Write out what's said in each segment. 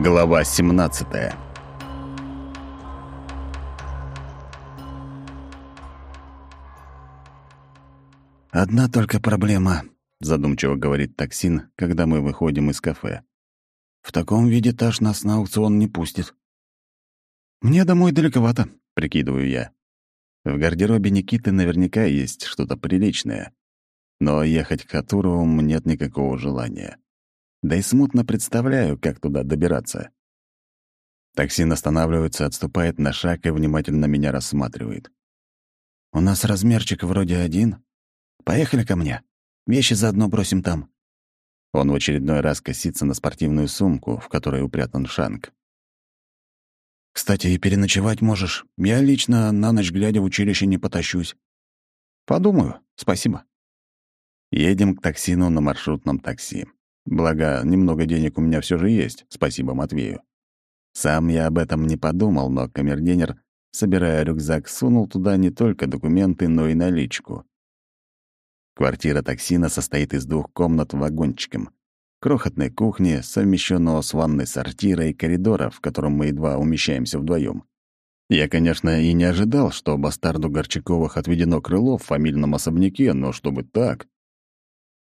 Глава 17 «Одна только проблема», — задумчиво говорит токсин, когда мы выходим из кафе. «В таком виде Таш нас на аукцион не пустит». «Мне домой далековато», — прикидываю я. В гардеробе Никиты наверняка есть что-то приличное, но ехать к Хатуровым нет никакого желания. Да и смутно представляю, как туда добираться. Токсин останавливается, отступает на шаг и внимательно меня рассматривает. «У нас размерчик вроде один. Поехали ко мне. Вещи заодно бросим там». Он в очередной раз косится на спортивную сумку, в которой упрятан шанг. «Кстати, и переночевать можешь. Я лично на ночь глядя в училище не потащусь». «Подумаю. Спасибо». Едем к токсину на маршрутном такси. Благо, немного денег у меня все же есть, спасибо Матвею. Сам я об этом не подумал, но камердинер, собирая рюкзак, сунул туда не только документы, но и наличку. Квартира токсина состоит из двух комнат вагончиком, крохотной кухни, совмещенного с ванной сортира и коридора, в котором мы едва умещаемся вдвоем. Я, конечно, и не ожидал, что бастарду Горчаковых отведено крыло в фамильном особняке, но чтобы так...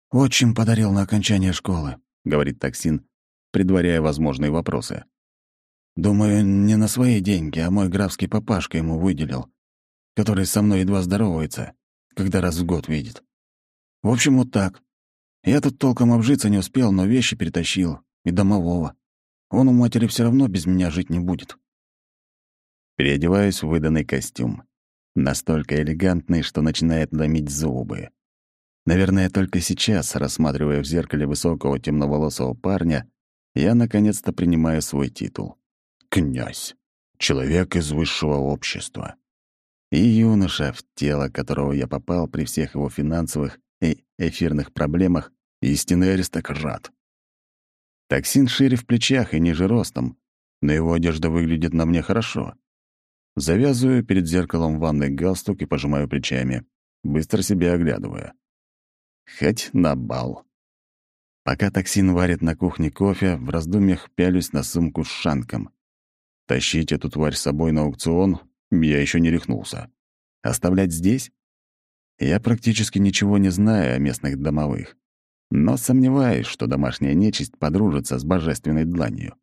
«Отчим подарил на окончание школы», — говорит токсин, предваряя возможные вопросы. «Думаю, не на свои деньги, а мой графский папашка ему выделил, который со мной едва здоровается, когда раз в год видит. В общем, вот так. Я тут толком обжиться не успел, но вещи перетащил, и домового. Он у матери все равно без меня жить не будет». Переодеваюсь в выданный костюм. Настолько элегантный, что начинает ломить зубы. Наверное, только сейчас, рассматривая в зеркале высокого темноволосого парня, я наконец-то принимаю свой титул. Князь. Человек из высшего общества. И юноша, в тело которого я попал при всех его финансовых и эфирных проблемах, истинный аристократ. Токсин шире в плечах и ниже ростом, но его одежда выглядит на мне хорошо. Завязываю перед зеркалом ванной галстук и пожимаю плечами, быстро себя оглядывая. Хоть на бал. Пока токсин варит на кухне кофе, в раздумьях пялюсь на сумку с шанком. Тащить эту тварь с собой на аукцион я еще не рехнулся. Оставлять здесь? Я практически ничего не знаю о местных домовых, но сомневаюсь, что домашняя нечисть подружится с божественной дланью.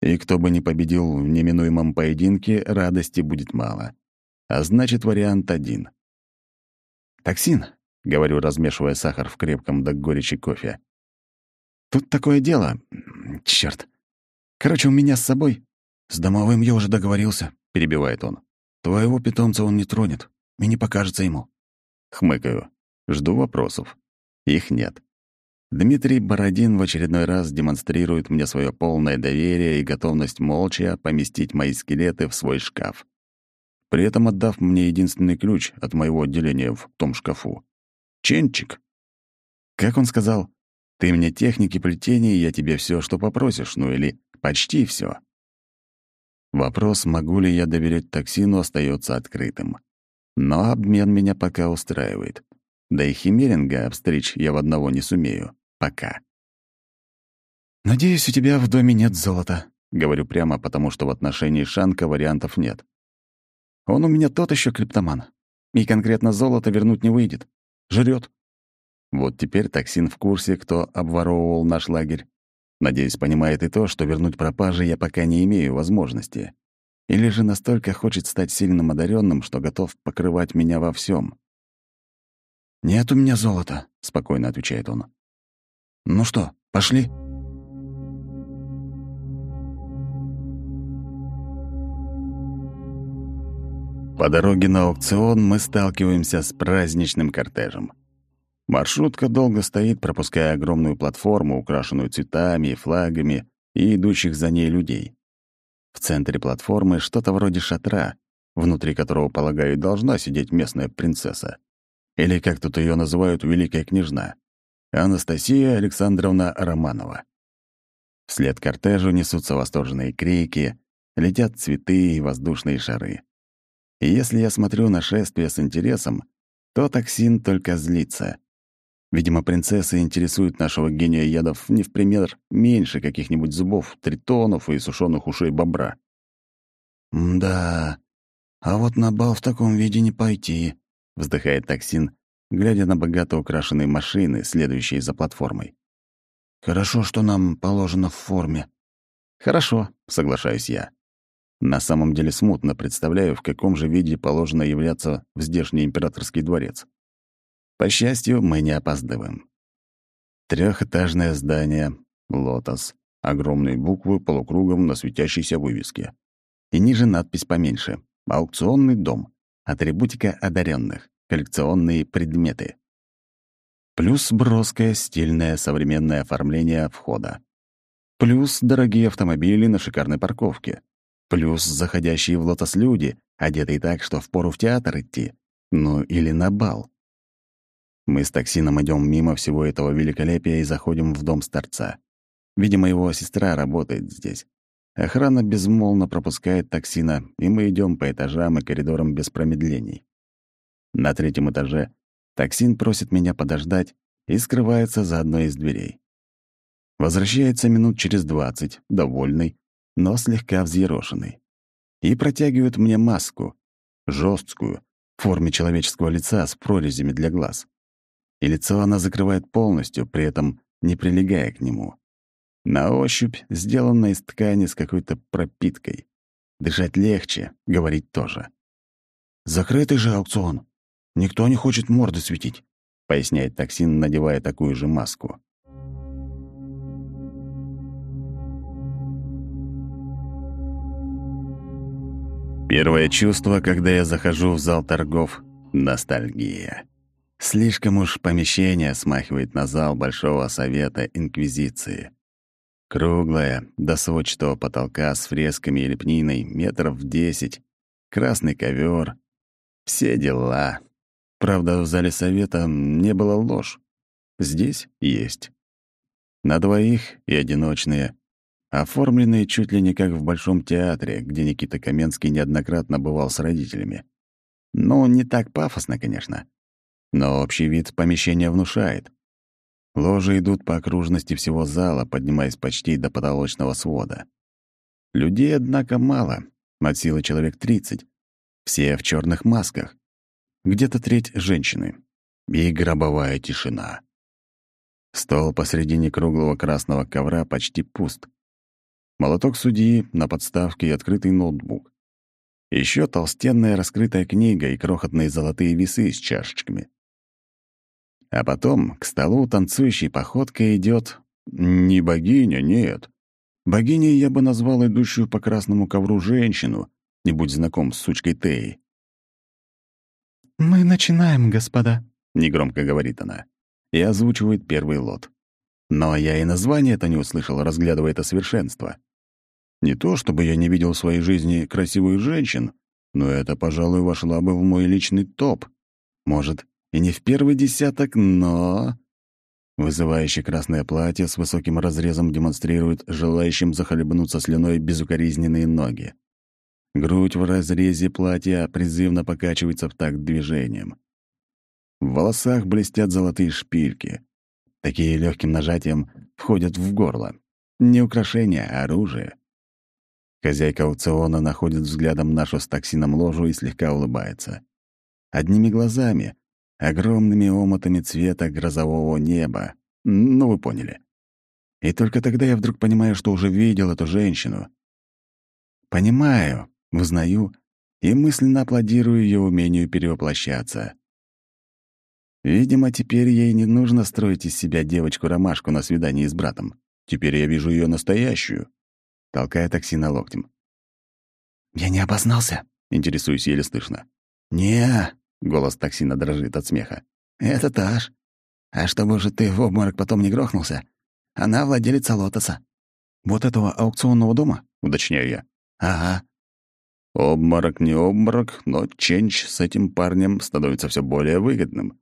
И кто бы ни победил в неминуемом поединке, радости будет мало. А значит, вариант один. «Токсин, — говорю, размешивая сахар в крепком до горечи кофе. «Тут такое дело. Чёрт. Короче, у меня с собой...» «С домовым я уже договорился», — перебивает он. «Твоего питомца он не тронет и не покажется ему». Хмыкаю. Жду вопросов. Их нет. Дмитрий Бородин в очередной раз демонстрирует мне свое полное доверие и готовность молча поместить мои скелеты в свой шкаф. При этом отдав мне единственный ключ от моего отделения в том шкафу. Ченчик. Как он сказал, «Ты мне техники плетения, я тебе все, что попросишь, ну или почти все. Вопрос, могу ли я доверять токсину, остается открытым. Но обмен меня пока устраивает. Да и химеринга обстричь я в одного не сумею. Пока. «Надеюсь, у тебя в доме нет золота», — говорю прямо, потому что в отношении Шанка вариантов нет. «Он у меня тот еще криптоман, и конкретно золото вернуть не выйдет. Жрет. Вот теперь токсин в курсе, кто обворовывал наш лагерь. Надеюсь, понимает и то, что вернуть пропажи я пока не имею возможности. Или же настолько хочет стать сильным одаренным, что готов покрывать меня во всем. «Нет у меня золота», — спокойно отвечает он. «Ну что, пошли?» По дороге на аукцион мы сталкиваемся с праздничным кортежем. Маршрутка долго стоит, пропуская огромную платформу, украшенную цветами и флагами, и идущих за ней людей. В центре платформы что-то вроде шатра, внутри которого, полагаю, должна сидеть местная принцесса. Или, как тут ее называют, великая княжна. Анастасия Александровна Романова. Вслед кортежу несутся восторженные крики, летят цветы и воздушные шары. И если я смотрю на шествие с интересом, то токсин только злится. Видимо, принцессы интересуют нашего гения ядов не в пример меньше каких-нибудь зубов, тритонов и сушеных ушей бобра. «Да, а вот на бал в таком виде не пойти», — вздыхает токсин, глядя на богато украшенные машины, следующие за платформой. «Хорошо, что нам положено в форме». «Хорошо», — соглашаюсь я. На самом деле смутно представляю, в каком же виде положено являться в здешний императорский дворец. По счастью, мы не опаздываем. Трехэтажное здание, лотос, огромные буквы полукругом на светящейся вывеске. И ниже надпись поменьше — «Аукционный дом», атрибутика одаренных, коллекционные предметы. Плюс броское, стильное, современное оформление входа. Плюс дорогие автомобили на шикарной парковке. Плюс заходящие в лотос люди, одетые так, что впору в театр идти. Ну, или на бал. Мы с токсином идем мимо всего этого великолепия и заходим в дом старца. Видимо, его сестра работает здесь. Охрана безмолвно пропускает токсина, и мы идем по этажам и коридорам без промедлений. На третьем этаже токсин просит меня подождать и скрывается за одной из дверей. Возвращается минут через двадцать, довольный, но слегка взъерошенный. И протягивает мне маску, жесткую, в форме человеческого лица с прорезями для глаз и лицо она закрывает полностью, при этом не прилегая к нему. На ощупь сделана из ткани с какой-то пропиткой. Дышать легче, говорить тоже. «Закрытый же аукцион. Никто не хочет морды светить», — поясняет токсин, надевая такую же маску. Первое чувство, когда я захожу в зал торгов — ностальгия. Слишком уж помещение смахивает на зал Большого Совета Инквизиции. Круглая, до сводчатого потолка с фресками и лепниной, метров в десять, красный ковер. Все дела. Правда, в зале Совета не было ложь. Здесь есть. На двоих и одиночные, оформленные чуть ли не как в Большом театре, где Никита Каменский неоднократно бывал с родителями. Ну, не так пафосно, конечно. Но общий вид помещения внушает. Ложи идут по окружности всего зала, поднимаясь почти до потолочного свода. Людей, однако, мало, от силы человек 30. Все в черных масках. Где-то треть женщины. И гробовая тишина. Стол посредине круглого красного ковра почти пуст. Молоток судьи на подставке и открытый ноутбук. Еще толстенная раскрытая книга и крохотные золотые весы с чашечками. А потом к столу танцующей походкой идет не богиня, нет. Богиней я бы назвал идущую по красному ковру женщину, не будь знаком с сучкой Теей. «Мы начинаем, господа», — негромко говорит она, и озвучивает первый лот. Но я и название это не услышал, разглядывая это совершенство. Не то, чтобы я не видел в своей жизни красивых женщин, но это, пожалуй, вошло бы в мой личный топ. Может, и не в первый десяток, но... Вызывающее красное платье с высоким разрезом демонстрирует желающим захлебнуться слюной безукоризненные ноги. Грудь в разрезе платья призывно покачивается в такт движением. В волосах блестят золотые шпильки. Такие легким нажатием входят в горло. Не украшение, а оружие. Хозяйка аукциона находит взглядом нашу с токсином ложу и слегка улыбается. Одними глазами, огромными омотами цвета грозового неба. Ну, вы поняли. И только тогда я вдруг понимаю, что уже видел эту женщину. Понимаю, узнаю и мысленно аплодирую ее умению перевоплощаться. Видимо, теперь ей не нужно строить из себя девочку-ромашку на свидании с братом. Теперь я вижу ее настоящую. Толкая такси на локтем. «Я не обознался?» — интересуюсь еле слышно. «Не, Голос токсина дрожит от смеха. «Это Таш. А чтобы же ты в обморок потом не грохнулся, она владелица лотоса». «Вот этого аукционного дома?» — уточняю я. «Ага». Обморок не обморок, но ченч с этим парнем становится все более выгодным.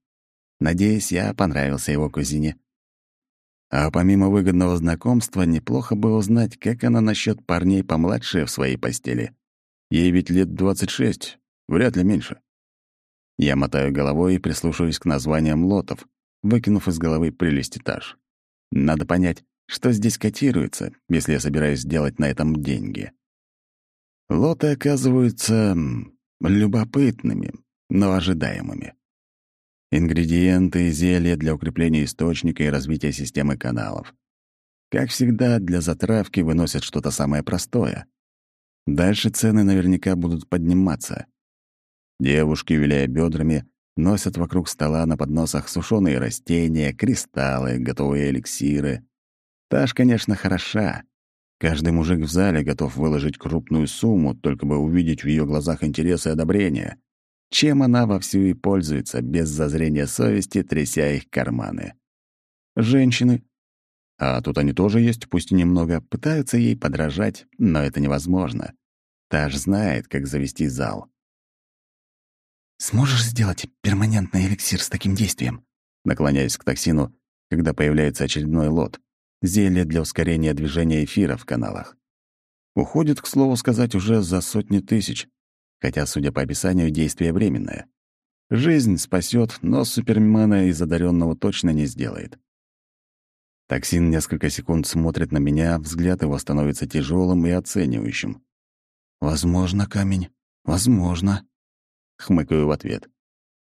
Надеюсь, я понравился его кузине. А помимо выгодного знакомства, неплохо бы узнать, как она насчет парней помладше в своей постели. Ей ведь лет 26, вряд ли меньше. Я мотаю головой и прислушиваюсь к названиям лотов. выкинув из головы прелесть этаж. Надо понять, что здесь котируется, если я собираюсь сделать на этом деньги. Лоты оказываются любопытными, но ожидаемыми. Ингредиенты, зелья для укрепления источника и развития системы каналов. Как всегда, для затравки выносят что-то самое простое. Дальше цены наверняка будут подниматься. Девушки, виляя бедрами, носят вокруг стола на подносах сушеные растения, кристаллы, готовые эликсиры. Таш, конечно, хороша. Каждый мужик в зале готов выложить крупную сумму, только бы увидеть в ее глазах интерес и одобрение. Чем она вовсю и пользуется, без зазрения совести, тряся их карманы. Женщины. А тут они тоже есть, пусть и немного, пытаются ей подражать, но это невозможно. Таш знает, как завести зал. «Сможешь сделать перманентный эликсир с таким действием?» Наклоняясь к токсину, когда появляется очередной лот. Зелье для ускорения движения эфира в каналах. Уходит, к слову сказать, уже за сотни тысяч, хотя, судя по описанию, действие временное. Жизнь спасет, но супермена из одаренного точно не сделает. Токсин несколько секунд смотрит на меня, взгляд его становится тяжелым и оценивающим. «Возможно, камень. Возможно хмыкаю в ответ.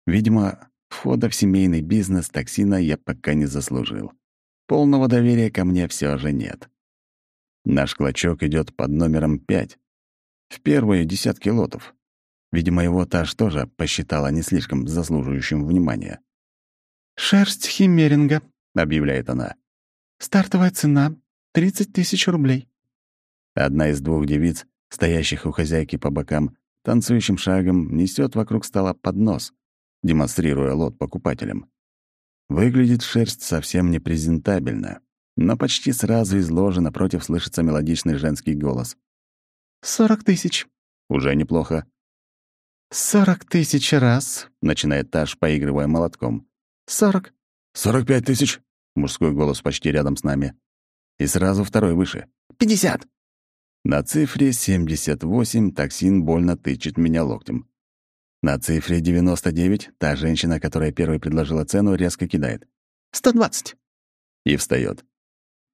Видимо, входа в семейный бизнес токсина я пока не заслужил. Полного доверия ко мне все же нет. Наш клочок идет под номером пять. В первые десятки лотов. Видимо, его Таш тоже посчитала не слишком заслуживающим внимания. «Шерсть химеринга», — объявляет она. «Стартовая цена — 30 тысяч рублей». Одна из двух девиц, стоящих у хозяйки по бокам, танцующим шагом несет вокруг стола поднос, демонстрируя лот покупателям. Выглядит шерсть совсем непрезентабельно, но почти сразу из ложи напротив слышится мелодичный женский голос. «Сорок тысяч». «Уже неплохо». «Сорок тысяч раз», — начинает Таш, поигрывая молотком. «Сорок». «Сорок пять тысяч», — мужской голос почти рядом с нами. И сразу второй выше. «Пятьдесят». На цифре 78 токсин больно тычет меня локтем. На цифре 99 та женщина, которая первой предложила цену, резко кидает. «120». И встает.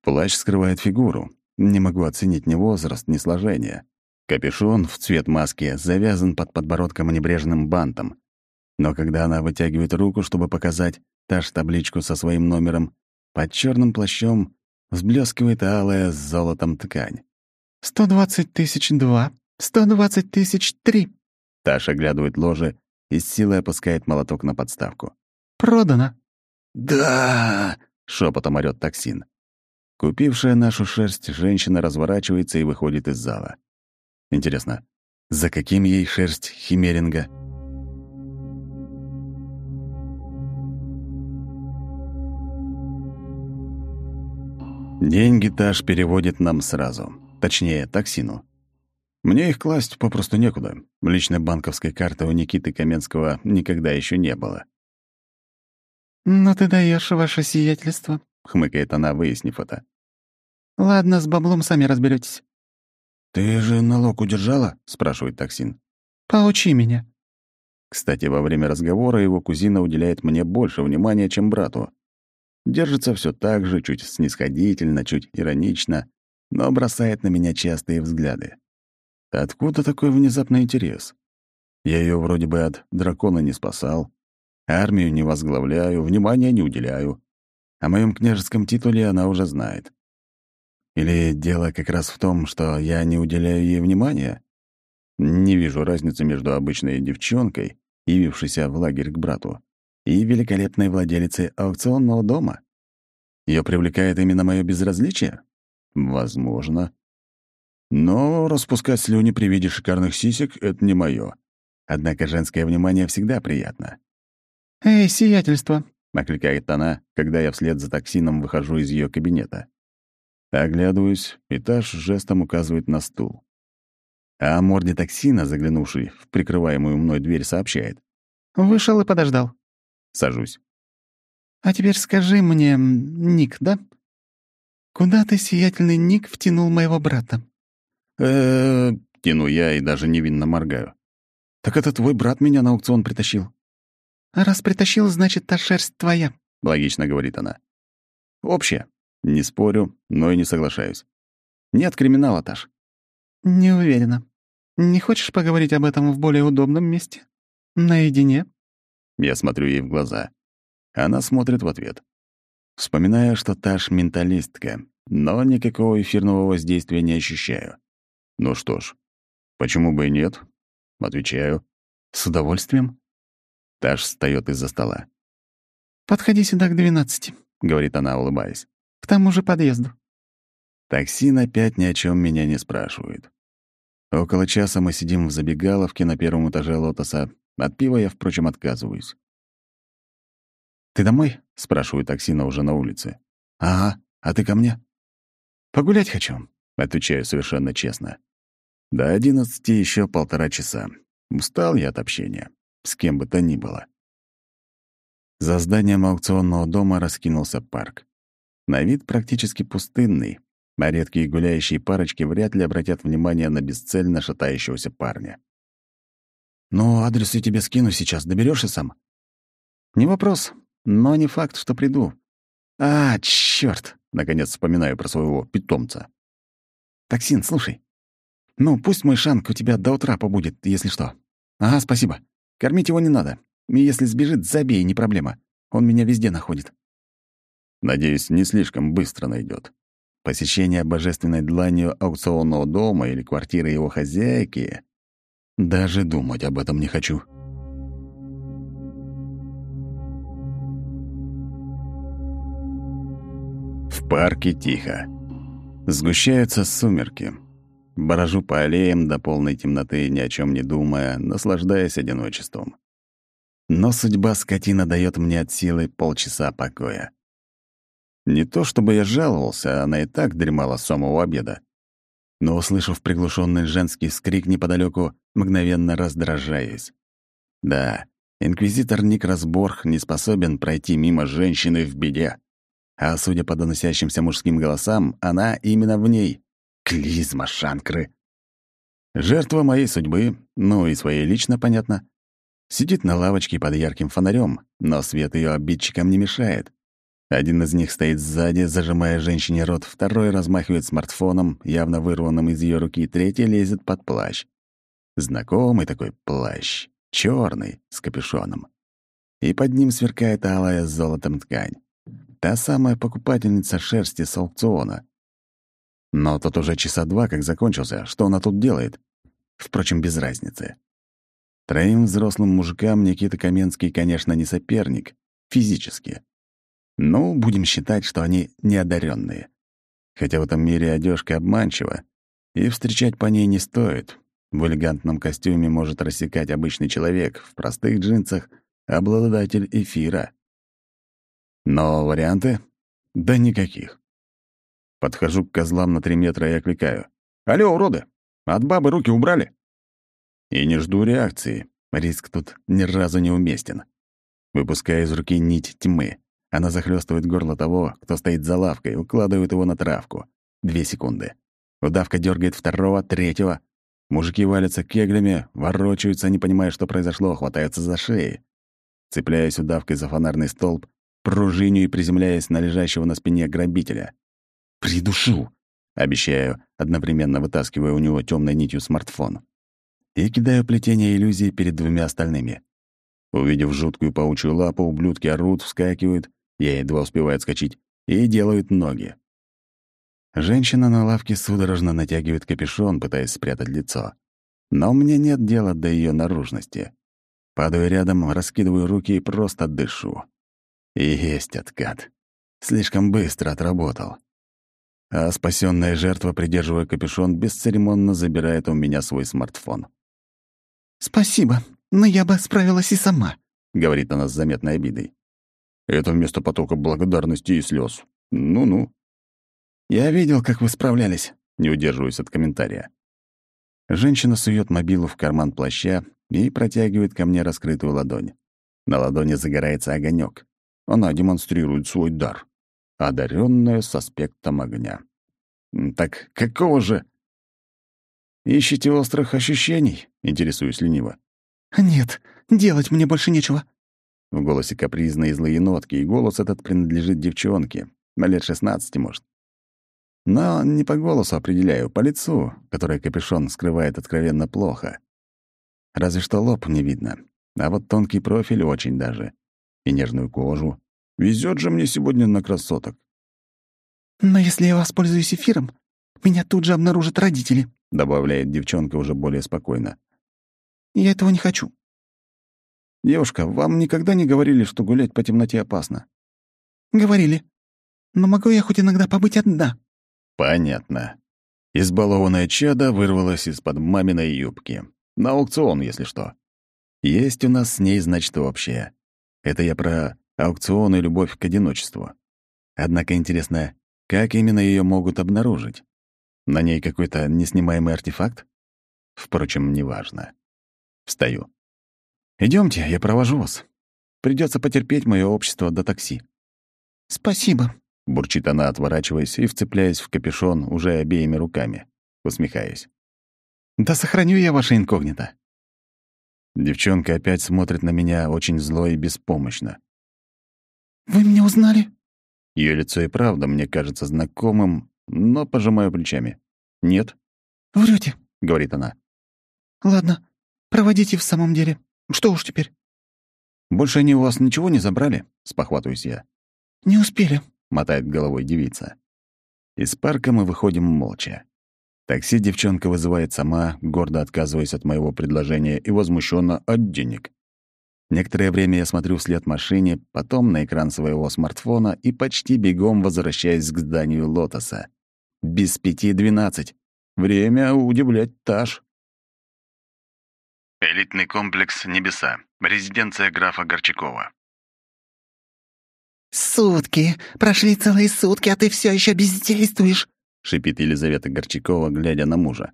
Плащ скрывает фигуру. Не могу оценить ни возраст, ни сложение. Капюшон в цвет маски завязан под подбородком небрежным бантом. Но когда она вытягивает руку, чтобы показать таж табличку со своим номером, под черным плащом взблескивает алая с золотом ткань. «Сто двадцать тысяч два, сто двадцать тысяч три». Таша оглядывает ложе и с силой опускает молоток на подставку. «Продано». «Да!» — шепотом орёт токсин. Купившая нашу шерсть, женщина разворачивается и выходит из зала. Интересно, за каким ей шерсть химеринга? Деньги Таш переводит нам сразу. Точнее, токсину. Мне их класть попросту некуда. Личной банковской карты у Никиты Каменского никогда еще не было. «Ну ты даешь, ваше сиятельство», — хмыкает она, выяснив это. «Ладно, с баблом сами разберетесь. «Ты же налог удержала?» — спрашивает токсин. «Поучи меня». Кстати, во время разговора его кузина уделяет мне больше внимания, чем брату. Держится все так же, чуть снисходительно, чуть иронично, но бросает на меня частые взгляды. Откуда такой внезапный интерес? Я ее вроде бы от дракона не спасал, армию не возглавляю, внимания не уделяю. О моем княжеском титуле она уже знает. Или дело как раз в том, что я не уделяю ей внимания? Не вижу разницы между обычной девчонкой, явившейся в лагерь к брату, и великолепной владелицей аукционного дома. Ее привлекает именно мое безразличие? Возможно. Но распускать слюни при виде шикарных сисек — это не мое. Однако женское внимание всегда приятно. «Эй, сиятельство!» — окликает она, когда я вслед за токсином выхожу из ее кабинета. Оглядываюсь, этаж жестом указывает на стул. А морде токсина, заглянувший в прикрываемую мной дверь, сообщает. «Вышел и подождал». Сажусь. «А теперь скажи мне, Ник, да? Куда ты, сиятельный Ник, втянул моего брата?» э тяну я и даже невинно моргаю. «Так это твой брат меня на аукцион притащил». «А раз притащил, значит, та шерсть твоя». — логично говорит она. «Общее. Не спорю, но и не соглашаюсь. Нет криминала, Таш». «Не уверена. Не хочешь поговорить об этом в более удобном месте? Наедине?» Я смотрю ей в глаза. Она смотрит в ответ. Вспоминаю, что Таш менталистка, но никакого эфирного воздействия не ощущаю. Ну что ж, почему бы и нет? Отвечаю. С удовольствием. Таш встает из-за стола. «Подходи сюда к двенадцати», — говорит она, улыбаясь. «К тому же подъезду». Таксин опять ни о чем меня не спрашивает. Около часа мы сидим в забегаловке на первом этаже «Лотоса». От пива я, впрочем, отказываюсь. «Ты домой?» — спрашиваю таксина уже на улице. «Ага. А ты ко мне?» «Погулять хочу», — отвечаю совершенно честно. До одиннадцати еще полтора часа. Устал я от общения. С кем бы то ни было. За зданием аукционного дома раскинулся парк. На вид практически пустынный, а редкие гуляющие парочки вряд ли обратят внимание на бесцельно шатающегося парня. «Ну, адрес я тебе скину сейчас. Доберешься сам?» «Не вопрос, но не факт, что приду». «А, чёрт!» — наконец вспоминаю про своего питомца. «Токсин, слушай. Ну, пусть мой шанк у тебя до утра побудет, если что. Ага, спасибо. Кормить его не надо. И если сбежит, забей, не проблема. Он меня везде находит. Надеюсь, не слишком быстро найдет. Посещение божественной дланью аукционного дома или квартиры его хозяйки... Даже думать об этом не хочу. В парке тихо. Сгущаются сумерки. Брожу по аллеям до полной темноты, ни о чем не думая, наслаждаясь одиночеством. Но судьба скотина дает мне от силы полчаса покоя. Не то чтобы я жаловался, она и так дремала с самого обеда. Но, услышав приглушенный женский скрик неподалеку, мгновенно раздражаюсь. Да, инквизитор Ник Разборг не способен пройти мимо женщины в беде. А судя по доносящимся мужским голосам, она именно в ней. Клизма Шанкры. Жертва моей судьбы, ну и своей лично, понятно, Сидит на лавочке под ярким фонарем, но свет ее обидчикам не мешает. Один из них стоит сзади, зажимая женщине рот, второй размахивает смартфоном, явно вырванным из ее руки, третий лезет под плащ. Знакомый такой плащ, черный, с капюшоном. И под ним сверкает алая с золотом ткань. Та самая покупательница шерсти с аукциона. Но тот уже часа два как закончился. Что она тут делает? Впрочем, без разницы. Троим взрослым мужикам Никита Каменский, конечно, не соперник, физически. Но будем считать, что они неодаренные. Хотя в этом мире одежка обманчива, и встречать по ней не стоит. В элегантном костюме может рассекать обычный человек, в простых джинсах — обладатель эфира. Но варианты? Да никаких. Подхожу к козлам на три метра и окликаю. «Алло, уроды! От бабы руки убрали?» И не жду реакции. Риск тут ни разу не уместен. Выпуская из руки нить тьмы. Она захлестывает горло того, кто стоит за лавкой, укладывает его на травку. Две секунды. Удавка дергает второго, третьего. Мужики валятся кеглями, ворочаются, не понимая, что произошло, хватаются за шеи. Цепляясь удавкой за фонарный столб, пружиню и приземляясь на лежащего на спине грабителя. «Придушу!» — обещаю, одновременно вытаскивая у него темной нитью смартфон и кидаю плетение иллюзии перед двумя остальными. Увидев жуткую паучью лапу, ублюдки орут, вскакивают, я едва успеваю отскочить, и делают ноги. Женщина на лавке судорожно натягивает капюшон, пытаясь спрятать лицо. Но мне нет дела до ее наружности. Падаю рядом, раскидываю руки и просто дышу. И есть откат. Слишком быстро отработал. А спасенная жертва, придерживая капюшон, бесцеремонно забирает у меня свой смартфон. «Спасибо, но я бы справилась и сама», — говорит она с заметной обидой. Это вместо потока благодарности и слез. Ну-ну. «Я видел, как вы справлялись», — не удерживаюсь от комментария. Женщина сует мобилу в карман плаща и протягивает ко мне раскрытую ладонь. На ладони загорается огонек. Она демонстрирует свой дар. Одаренная с аспектом огня. «Так какого же...» «Ищете острых ощущений?» — интересуюсь лениво. «Нет, делать мне больше нечего». В голосе капризные злые нотки, и голос этот принадлежит девчонке, на лет 16, может. Но не по голосу определяю, по лицу, которое капюшон скрывает откровенно плохо. Разве что лоб не видно, а вот тонкий профиль очень даже. И нежную кожу. Везет же мне сегодня на красоток. «Но если я воспользуюсь эфиром, меня тут же обнаружат родители», — добавляет девчонка уже более спокойно. «Я этого не хочу». «Девушка, вам никогда не говорили, что гулять по темноте опасно?» «Говорили. Но могу я хоть иногда побыть одна?» «Понятно». Избалованная чада вырвалась из-под маминой юбки. На аукцион, если что. Есть у нас с ней, значит, общее. Это я про аукцион и любовь к одиночеству. Однако интересно, как именно ее могут обнаружить? На ней какой-то неснимаемый артефакт? Впрочем, неважно. Встаю. Идемте, я провожу вас. Придется потерпеть мое общество до такси. Спасибо, бурчит она, отворачиваясь и вцепляясь в капюшон уже обеими руками. Усмехаясь. Да сохраню я ваше инкогнито. Девчонка опять смотрит на меня очень зло и беспомощно. «Вы меня узнали?» Ее лицо и правда мне кажется знакомым, но пожимаю плечами. «Нет». Врете, говорит она. «Ладно, проводите в самом деле. Что уж теперь?» «Больше они у вас ничего не забрали?» — спохватываюсь я. «Не успели», — мотает головой девица. Из парка мы выходим молча. Такси девчонка вызывает сама, гордо отказываясь от моего предложения и возмущенно от денег. Некоторое время я смотрю вслед машине, потом на экран своего смартфона и почти бегом возвращаюсь к зданию «Лотоса». Без пяти двенадцать. Время удивлять Таш. Элитный комплекс «Небеса». Резиденция графа Горчакова. «Сутки! Прошли целые сутки, а ты все еще бездействуешь!» — шипит Елизавета Горчакова, глядя на мужа.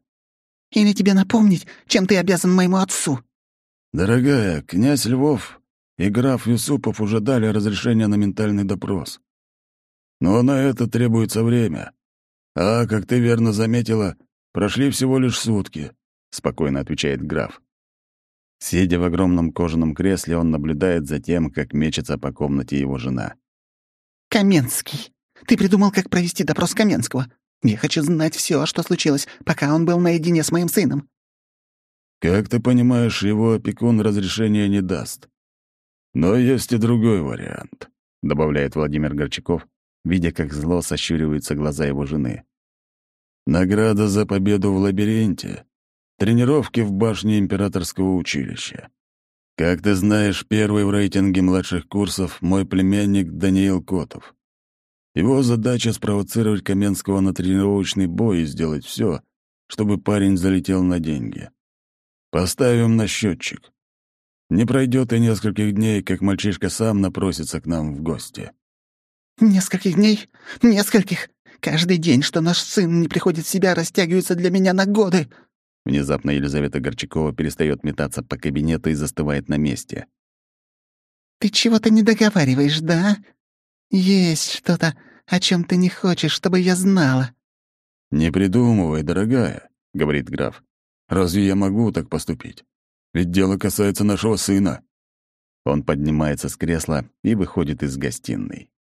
«Или тебе напомнить, чем ты обязан моему отцу?» «Дорогая, князь Львов и граф Юсупов уже дали разрешение на ментальный допрос. Но на это требуется время. А, как ты верно заметила, прошли всего лишь сутки», — спокойно отвечает граф. Сидя в огромном кожаном кресле, он наблюдает за тем, как мечется по комнате его жена. «Каменский, ты придумал, как провести допрос Каменского. Я хочу знать все, что случилось, пока он был наедине с моим сыном. Как ты понимаешь, его опекун разрешения не даст. Но есть и другой вариант, добавляет Владимир Горчаков, видя, как зло сощуриваются глаза его жены. Награда за победу в лабиринте. Тренировки в башне императорского училища. Как ты знаешь, первый в рейтинге младших курсов мой племянник Даниил Котов. Его задача — спровоцировать Каменского на тренировочный бой и сделать все, чтобы парень залетел на деньги. Поставим на счетчик. Не пройдет и нескольких дней, как мальчишка сам напросится к нам в гости. Нескольких дней? Нескольких? Каждый день, что наш сын не приходит в себя, растягивается для меня на годы. Внезапно Елизавета Горчакова перестает метаться по кабинету и застывает на месте. «Ты чего-то не договариваешь, да? Есть что-то, о чем ты не хочешь, чтобы я знала». «Не придумывай, дорогая», — говорит граф. Разве я могу так поступить? Ведь дело касается нашего сына». Он поднимается с кресла и выходит из гостиной.